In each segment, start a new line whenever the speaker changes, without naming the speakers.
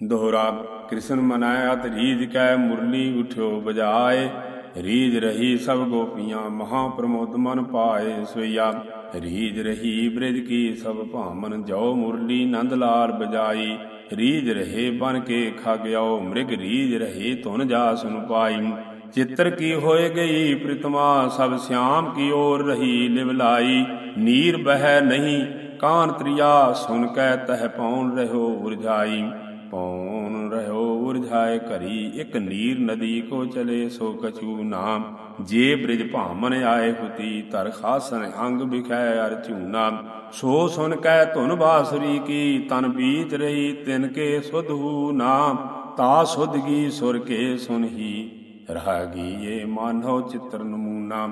ਦੋਹਰਾ ਕ੍ਰਿਸ਼ਨ ਮਨਾਇਆ ਰੀਜ ਕੈ ਮੁਰਲੀ ਉਠਿਓ ਬਜਾਏ, ਰੀਜ ਰਹੀ ਸਭ ਗੋਪੀਆਂ ਮਹਾ ਪ੍ਰਮੋਦ ਮਨ ਪਾਏ ਸੋਈਆ ਰੀਜ ਰਹੀ ਬ੍ਰਿਜ ਕੀ ਸਭ ਭਾਮਨ ਜੋ ਮੁਰਲੀ ਨੰਦ ਲਾਲ ਬਜਾਈ, ਰੀਜ ਰਹੇ ਬਨ ਕੇ ਖਾਗਿਓ ਮ੍ਰਿਗ ਰੀਜ ਰਹੇ ਤੁਨ ਜਾ ਸੁਨ ਪਾਈ, ਚਿੱਤਰ ਕੀ ਹੋਏ ਗਈ ਪ੍ਰਿਤਮਾ ਸਭ ਸਿਆਮ ਕੀ ਓਰ ਰਹੀ ਲਿਵਲਾਈ ਨੀਰ ਬਹਿ ਨਹੀਂ ਕਾਨ ਤ੍ਰਿਆ ਸੁਨ ਕੈ ਤਹਿ ਪਉਣ ਰਹਿਓ ਉਰਝਾਈ ਪੌਣ ਰਹਿਓ ਉਰਝਾਏ ਘਰੀ, ਇਕ ਨੀਰ ਨਦੀ ਕੋ ਚਲੇ, ਸੋ ਕਛੂ ਨਾਮ। ਜੇ ਬ੍ਰਿਜ ਭਾਮਨ ਆਏ ਹੁਤੀ ਤਰ ਖਾਸਨ ਅੰਗ ਬਿਖੈ ਅਰ ਝੂਨਾ। ਸੋ ਸੁਨ ਕੈ ਧੁਨ ਬਾਸੁਰੀ ਕੀ, ਤਨ ਬੀਤ ਰਹੀ ਤਿਨ ਕੇ ਸੁਧੂ ਨਾਮ। ਤਾ ਸੁਧ ਗੀ ਸੁਰ ਕੇ ਸੁਨਹੀ ਰਹਾਗੀ ਏ ਮਾਨੋ ਚਿਤਰ ਨਮੂਨਾ।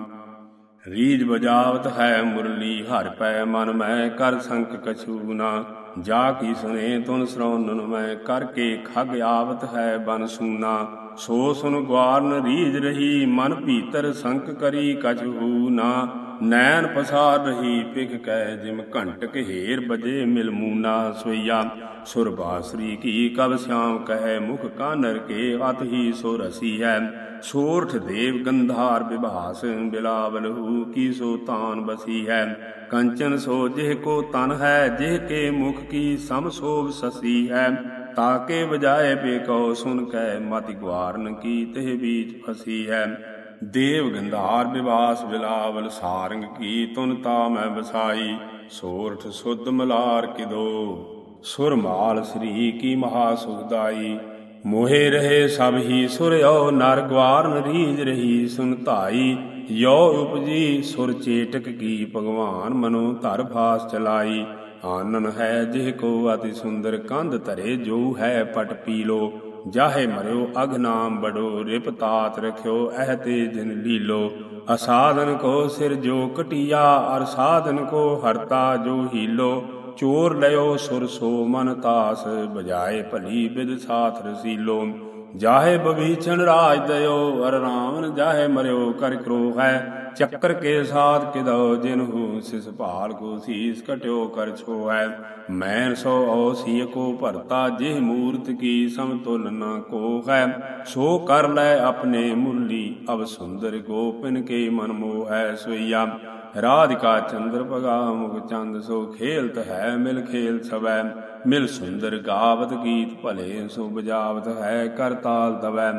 ਰੀਜ ਬਜਾਵਤ ਹੈ ਮੁਰਲੀ, ਹਰ ਪੈ ਮਨ ਮੈਂ ਕਰ ਸੰਕ ਕਛੂ ਨਾ। ਜਾ ਕੀ ਸੁਨੇ ਤੁਨ ਸਰਉਨਨ ਮੈਂ ਕਰਕੇ ਖਗ ਆਵਤ ਹੈ ਬਨ ਸੂਨਾ। ਸੋ ਸੁਨ ਗਵਾਰਨ ਰੀਜ ਰਹੀ, ਮਨ ਭੀਤਰ ਸੰਕ ਕਰੀ ਕਛੂ ਨਾ। ਨੈਣ ਪਸਾਰ ਰਹੀ ਪਿਖ ਕਹਿ ਜਿਮ ਘੰਟ ਘੇਰ ਬਜੇ ਮਿਲ ਮੂਨਾ ਸੋਈਆ। ਸੁਰ ਬਾਸਰੀ ਕੀ ਕਬ ਸਿਆਮ ਕਹੈ, ਮੁਖ ਕਾਨਰ ਕੇ ਅਤ ਹੀ ਸੋ ਰਸੀ ਹੈ ਸੋਰਠ ਦੇਵ ਗੰਧਾਰ ਵਿਭਾਸ ਬਿਲਾਵਲਹੂ ਕੀ ਸੋ ਤਾਨ ਬਸੀ ਹੈ ਕੰਚਨ ਸੋ ਜਿਹ ਕੋ ਤਨ ਹੈ, ਜਿਹ ਕੇ ਮੁਖ ਕੀ ਸਮ ਸੋਭ ਸਸੀ ਹੈ ਤਾਕੇ ਵਜਾਏ ਬੇਕੋ ਸੁਨ ਕੈ ਮਤਿ ਗਵਾਰਨ ਕੀ ਤਿਹ ਬੀਚ ਫਸੀ ਹੈ ਦੇਵ ਗੰਧਾਰ ਵਿਵਾਸ ਬਿਲਾਵਲ ਸਾਰੰਗ ਕੀ ਤੁਨ ਤਾ ਮੈਂ ਵਸਾਈ, ਸੋਰਠ ਸੁਧ ਮਲਾਰ ਕਿਦੋ। ਸੁਰਮਾਲ ਸ੍ਰੀ ਕੀ ਮਹਾ ਸੁਖਦਾਈ, ਮੋਹੇ ਰਹੇ ਸਭ ਹੀ ਸੁਰਿਓ ਨਰ ਗਵਾਰਨ ਰੀਜ ਰਹੀ ਸੁਨ ਧਾਈ, ਯੋ ਉਪਜੀ ਸੁਰ ਚੇਟਕ ਕੀ ਭਗਵਾਨ ਮਨੋ ਧਰ ਫਾਸ ਚਲਾਈ। ਆਨਨ ਹੈ ਜਿਹ ਕੋ ਅਤਿ ਸੁੰਦਰ ਕੰਧ ਧਰੇ, ਜੋ ਹੈ ਪਟ ਪੀਲੋ। ਜਾਹੇ ਮਰਿਓ, ਅਗ ਨਾਮ ਬੜੋ ਰਿਪ ਤਾਤ ਰਖਿਓ ਅਹ ਤੇ ਜਿਨ ਲੀਲੋ। ਅਸਾਧਨ ਕੋ ਸਿਰ ਜੋ ਕਟਿਆ, ਅਰ ਸਾਧਨ ਕੋ ਹਰਤਾ ਜੋ ਹੀਲੋ। ਚੋਰ ਲਿਓ ਸੁਰ ਸੋ ਮਨ ਤਾਸ, ਬਜਾਏ ਭਲੀ ਬਿਦ ਸਾਥ ਰਸੀਲੋ। ਜਾਹੇ ਬਵੀਚਨ ਰਾਜ ਦਇਓ ਅਰ ਰਾਮਨ ਜਾਹੇ ਮਰਿਓ, ਕਰ ਕਰੋ ਹੈ ਚੱਕਰ ਕੇ ਸਾਧ ਕਿਦੋ ਜਿਨਹੂ ਸਿਸ ਭਾਲ ਕੋ ਸੀਸ ਕਟਿਓ, ਕਰ ਛੋਐ ਮੈਨ ਸੋ ਔਸੀ ਕੋ ਭਰਤਾ, ਜਿਹ ਮੂਰਤ ਕੀ ਸਮਤੁਲ ਨ ਕੋ ਹੈ। ਸੋ ਕਰ ਲੈ ਆਪਣੇ ਮੁੱਲੀ, ਅਬ ਸੁੰਦਰ ਗੋਪਨ ਕੇ ਮਨ ਹੈ ਸੋਈਆ। ਰਾਧਿਕਾ ਚੰਦਰ ਪਗਾ ਮੁਖ ਚੰਦ ਸੋ ਖੇਲਤ ਹੈ, ਮਿਲ ਖੇਲ ਸਵੈ। ਮਿਲ ਸੁੰਦਰ ਗਾਵਤ ਗੀਤ ਭਲੇ ਸੋ ਬਜਾਵਤ ਹੈ, ਕਰ ਤਾਲ ਦਵੈ।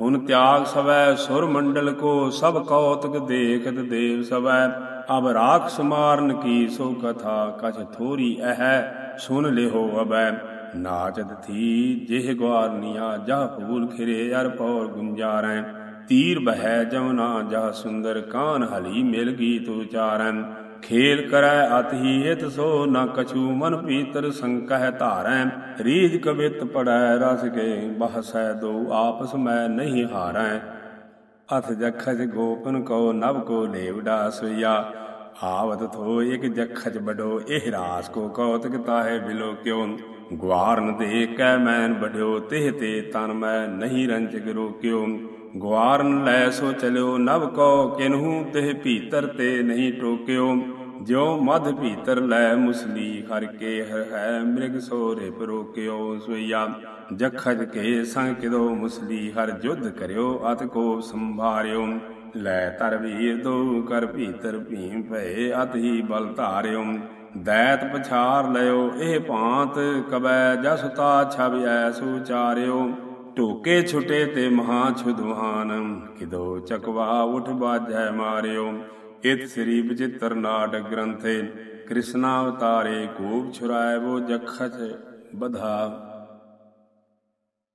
ਹੁਨ ਤਿਆਗ ਸਵੈ, ਸੁਰ ਮੰਡਲ ਕੋ ਸਭ ਕੌਤਕ ਦੇਖਤ ਦੇਵ ਸਵੈ। ਅਬ ਰਾਖ ਮਾਰਨ ਕੀ ਸੋ ਕਥਾ ਕਛ ਥੋਰੀ ਅਹ ਸੁਨ ਲਿਹੋ ਅਬੈ। ਨਾਚਤ ਥੀ ਜਿਹ ਗਵਾਰਨੀਆ ਜਹ ਫੂਲ ਖਿਰੇ ਅਰ ਪੌਰ ਗੁੰਜਾਰੈ। ਤੀਰ ਬਹਿ ਜਮਨਾ ਜਾ ਸੁੰਦਰ ਕਾਨ ਹਲੀ ਮਿਲ ਗੀਤ ਉਚਾਰੈ ਖੇਲ ਕਰੈ ਅਤਿ ਹਿਤ ਸੋ ਨ ਕਛੂ ਮਨ ਪੀਤਰ ਸੰਕਹਿ ਧਾਰੈ। ਰੀਜ ਕਵਿਤ ਪੜੈ ਰਸ ਕੇ ਬਹਸੈ ਦੋ ਆਪਸ ਮੈਂ ਨਹੀਂ ਹਾਰੈ। ਅਥ ਜਖਜ ਗੋਪਨ ਕੋ ਨਭ ਕੋ ਲੇਵਡਾ ਸੋਇਆ ਆਵਤ ਥੋ ਇਕ ਜਖਜ ਬਡੋ ਇਹ ਰਾਸ ਕੋ ਕੌਤਕ ਤਾਹੇ ਬਿਲੋ ਕਿਉ। ਗਵਾਰਨ ਦੇ ਕੈ ਮੈਨ ਬਢਿਓ ਤਿਹ ਤੇ ਤਨ ਮੈਂ ਨਹੀਂ ਰੰਜਕ ਰੋਕਿਓ ਗਵਾਰਨ ਲੈ ਸੋ ਚਲਿਓ ਨਭ ਕੋ ਕਿਨਹੂ, ਤਿਹ ਭੀਤਰ ਤੇ ਨਹੀਂ ਟੋਕਿਓ। ਜਿਉ ਮਧ ਭੀਤਰ ਲੈ ਮੁਸਲੀ, ਹਰ ਕੇ ਹਰ ਹੈ, ਮ੍ਰਿਗ ਸੋ ਰਿਪ ਰੋਕਿਓ ਸੋਈਆ। ਜਖਜ ਕੇ ਸੰਗ ਕਿਦੋ ਮੁਸਲੀ, ਹਰ ਜੁਧ ਕਰਿਓ, ਅਤ ਕੋ ਸੰਭਾਰਿਓ। ਲੈ ਤਰ ਵੀਰ ਦੋ ਕਰ ਭੀਤਰ ਭੀਮ ਭਏ, ਅਤ ਹੀ ਬਲ ਧਾਰਿਓ। ਦੈਤ ਪਛਾਰ ਲਿਓ ਇਹ ਭਾਂਤ ਕਬੈ ਜਸਤਾ ਛਬ ਐ ਚਾਰਿਓ। ਢੋਕੇ ਛੁਟੇ ਤੇ ਮਹਾ ਛੁਦਵਾਨ। ਕਿਦੋ ਚਕਵਾ ਉਠ ਬਾਜੈ ਮਾਰਿਓ। ਇਤ ਸ੍ਰੀ ਵਿਚਿਤ੍ਰ ਨਾਟਕ ਗ੍ਰੰਥੇ। ਕ੍ਰਿਸ਼ਨਾ ਅਵਤਾਰੇ ਗੋਪ ਛੁਰਾਇ ਵੋ ਜਖਚ ਬਧਾ